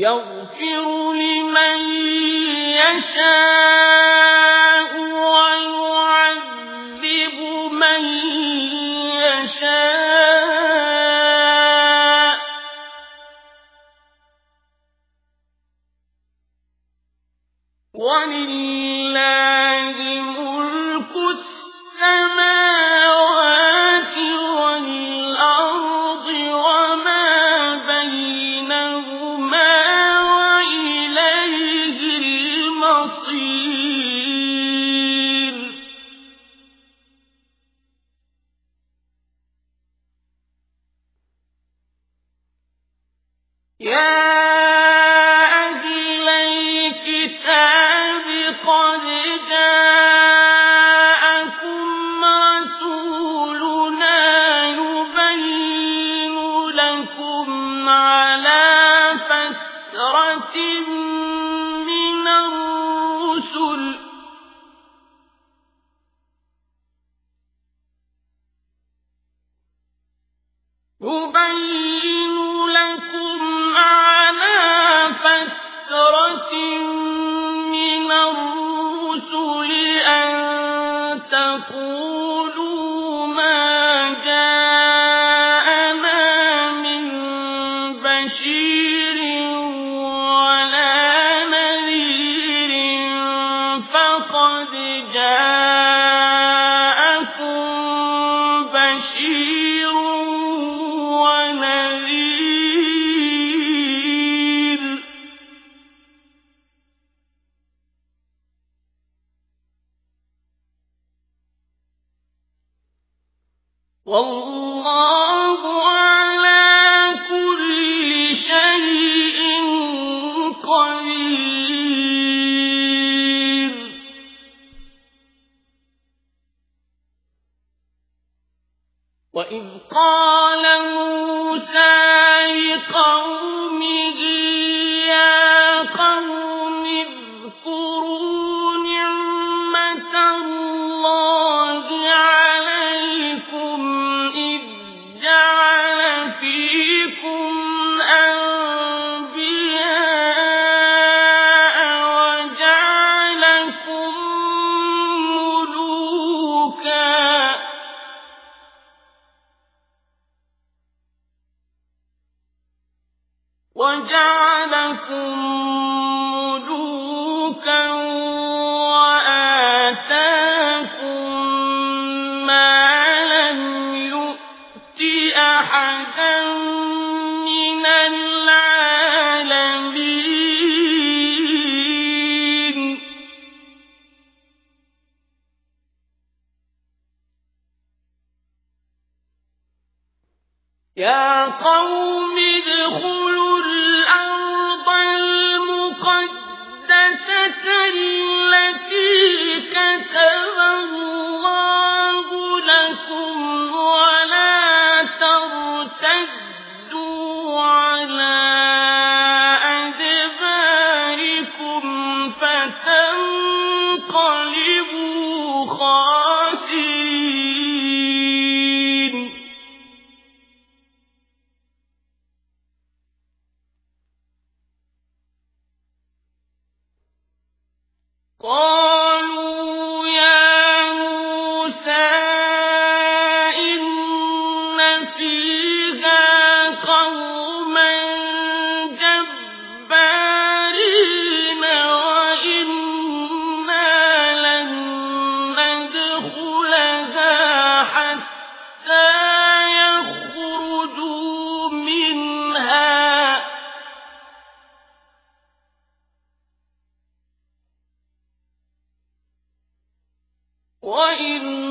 يغفر لمن يشاء. الرسل يبين لكم على فترة والله على كل شيء قدير. وإذ قال وجعلكم ملوكا وآتاكم ما لم يؤت أحدا من العالمين. يا قوم التي كتب الله 我一路